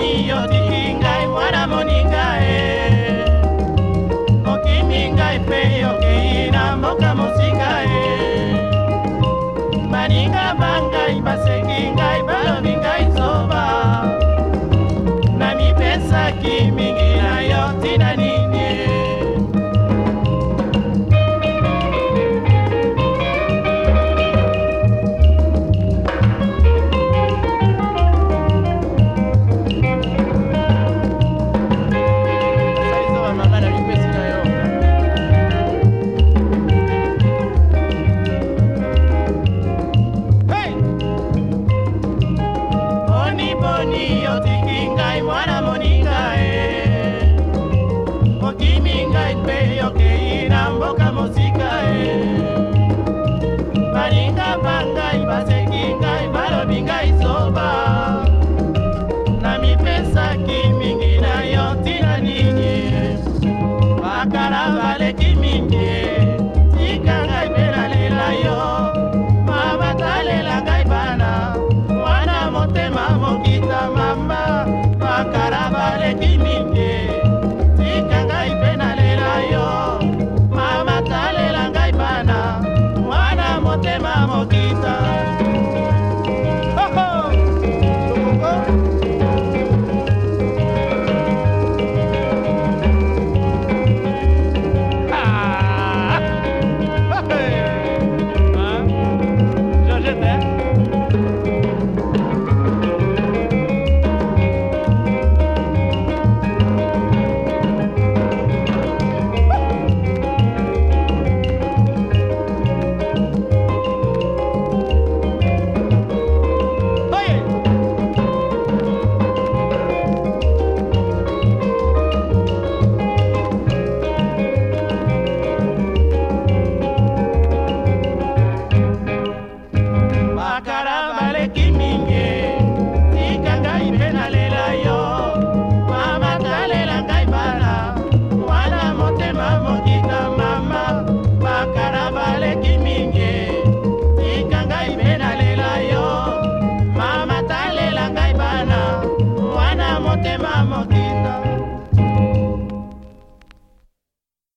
Dios, Okay.